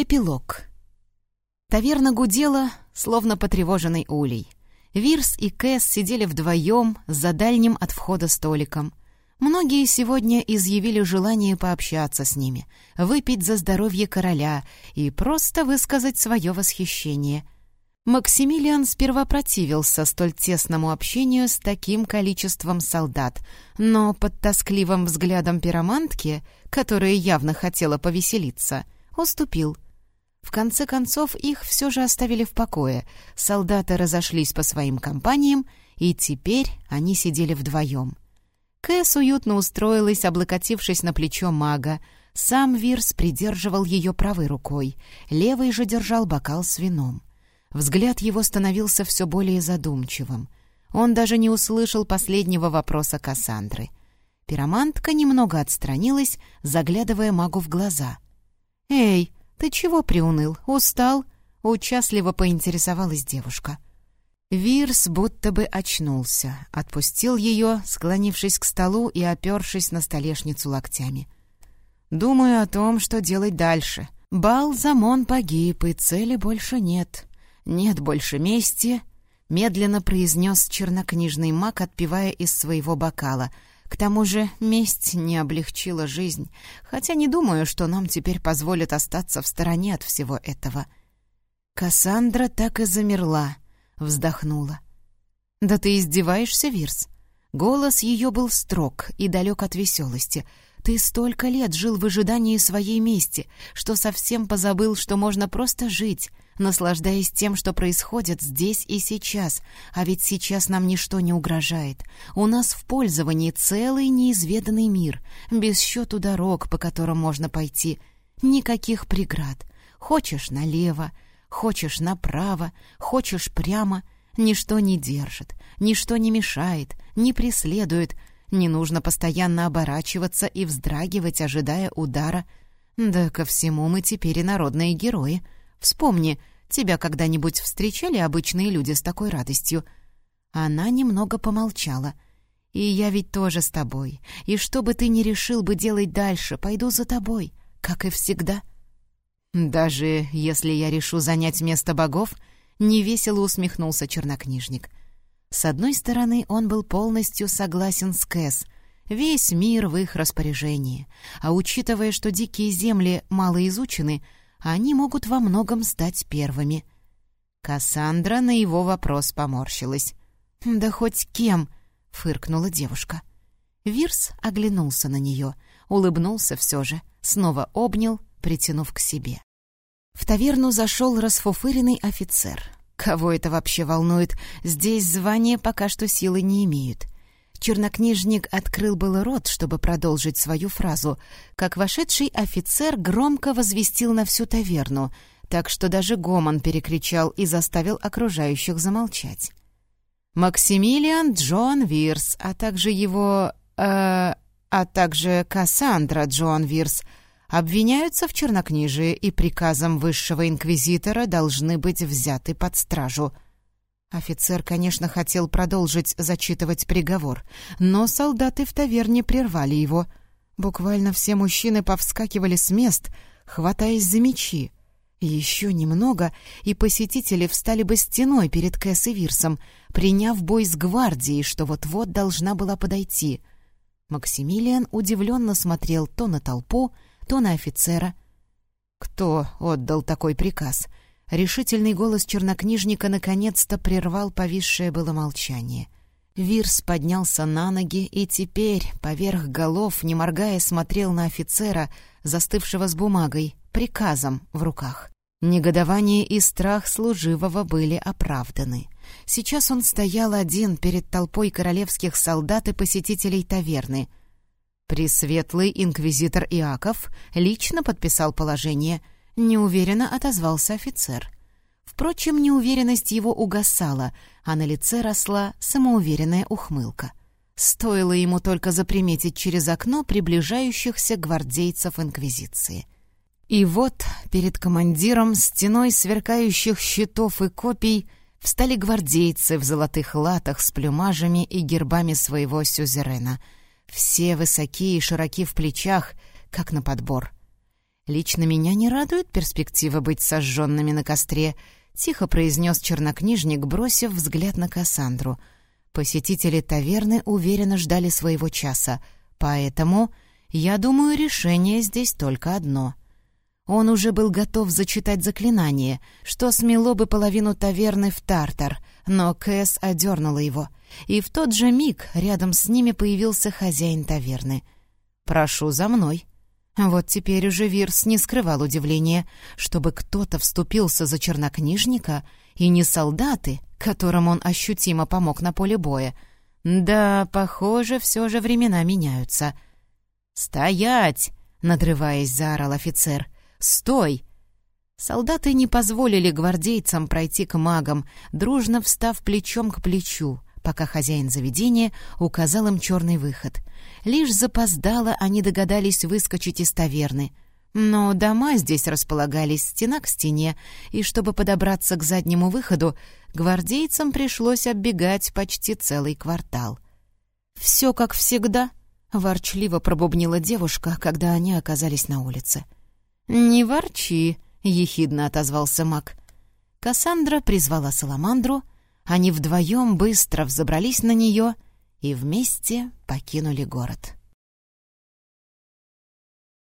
Эпилог. Таверна гудела, словно потревоженный улей. Вирс и Кэс сидели вдвоем за дальним от входа столиком. Многие сегодня изъявили желание пообщаться с ними, выпить за здоровье короля и просто высказать свое восхищение. Максимилиан сперва противился столь тесному общению с таким количеством солдат, но под тоскливым взглядом пиромантки, которая явно хотела повеселиться, уступил — в конце концов, их все же оставили в покое. Солдаты разошлись по своим компаниям, и теперь они сидели вдвоем. Кэс уютно устроилась, облокотившись на плечо мага. Сам Вирс придерживал ее правой рукой, левый же держал бокал с вином. Взгляд его становился все более задумчивым. Он даже не услышал последнего вопроса Кассандры. Пиромантка немного отстранилась, заглядывая магу в глаза. «Эй, «Ты чего приуныл? Устал?» — участливо поинтересовалась девушка. Вирс будто бы очнулся, отпустил ее, склонившись к столу и опершись на столешницу локтями. «Думаю о том, что делать дальше. Бал Замон погиб, и цели больше нет. Нет больше мести», — медленно произнес чернокнижный маг, отпивая из своего бокала — к тому же месть не облегчила жизнь, хотя не думаю, что нам теперь позволят остаться в стороне от всего этого. Кассандра так и замерла, вздохнула. «Да ты издеваешься, Вирс?» Голос ее был строг и далек от веселости. «Ты столько лет жил в ожидании своей мести, что совсем позабыл, что можно просто жить, наслаждаясь тем, что происходит здесь и сейчас. А ведь сейчас нам ничто не угрожает. У нас в пользовании целый неизведанный мир, без счету дорог, по которым можно пойти. Никаких преград. Хочешь налево, хочешь направо, хочешь прямо. Ничто не держит, ничто не мешает, не преследует. Не нужно постоянно оборачиваться и вздрагивать, ожидая удара. Да ко всему мы теперь и народные герои — Вспомни, тебя когда-нибудь встречали обычные люди с такой радостью?» Она немного помолчала. «И я ведь тоже с тобой. И что бы ты ни решил бы делать дальше, пойду за тобой, как и всегда». «Даже если я решу занять место богов?» — невесело усмехнулся чернокнижник. С одной стороны, он был полностью согласен с Кэс. Весь мир в их распоряжении. А учитывая, что дикие земли мало изучены, они могут во многом стать первыми. Кассандра на его вопрос поморщилась. «Да хоть кем!» — фыркнула девушка. Вирс оглянулся на нее, улыбнулся все же, снова обнял, притянув к себе. В таверну зашел расфуфыренный офицер. Кого это вообще волнует? Здесь звания пока что силы не имеют. Чернокнижник открыл было рот, чтобы продолжить свою фразу, как вошедший офицер громко возвестил на всю таверну, так что даже гомон перекричал и заставил окружающих замолчать. Максимилиан Джон Вирс, а также его... Э, а также Кассандра Джон Вирс обвиняются в чернокнижии и приказом высшего инквизитора должны быть взяты под стражу — Офицер, конечно, хотел продолжить зачитывать приговор, но солдаты в таверне прервали его. Буквально все мужчины повскакивали с мест, хватаясь за мечи. Еще немного, и посетители встали бы стеной перед Кэс и Вирсом, приняв бой с гвардией, что вот-вот должна была подойти. Максимилиан удивленно смотрел то на толпу, то на офицера. «Кто отдал такой приказ?» Решительный голос чернокнижника наконец-то прервал повисшее было молчание. Вирс поднялся на ноги и теперь, поверх голов, не моргая, смотрел на офицера, застывшего с бумагой, приказом в руках. Негодование и страх служивого были оправданы. Сейчас он стоял один перед толпой королевских солдат и посетителей таверны. Пресветлый инквизитор Иаков лично подписал положение — Неуверенно отозвался офицер. Впрочем, неуверенность его угасала, а на лице росла самоуверенная ухмылка. Стоило ему только заприметить через окно приближающихся гвардейцев Инквизиции. И вот перед командиром стеной сверкающих щитов и копий встали гвардейцы в золотых латах с плюмажами и гербами своего сюзерена. Все высокие и широки в плечах, как на подбор — «Лично меня не радует перспектива быть сожженными на костре», — тихо произнес чернокнижник, бросив взгляд на Кассандру. Посетители таверны уверенно ждали своего часа, поэтому, я думаю, решение здесь только одно. Он уже был готов зачитать заклинание, что смело бы половину таверны в тартар, но Кэс одернула его, и в тот же миг рядом с ними появился хозяин таверны. «Прошу за мной», вот теперь уже Вирс не скрывал удивления, чтобы кто-то вступился за чернокнижника, и не солдаты, которым он ощутимо помог на поле боя. Да, похоже, все же времена меняются. «Стоять!» — надрываясь, заорал офицер. «Стой!» Солдаты не позволили гвардейцам пройти к магам, дружно встав плечом к плечу, пока хозяин заведения указал им черный выход. Лишь запоздало они догадались выскочить из таверны. Но дома здесь располагались стена к стене, и чтобы подобраться к заднему выходу, гвардейцам пришлось оббегать почти целый квартал. «Все как всегда», — ворчливо пробубнила девушка, когда они оказались на улице. «Не ворчи», — ехидно отозвался маг. Кассандра призвала Саламандру, они вдвоем быстро взобрались на нее — и вместе покинули город.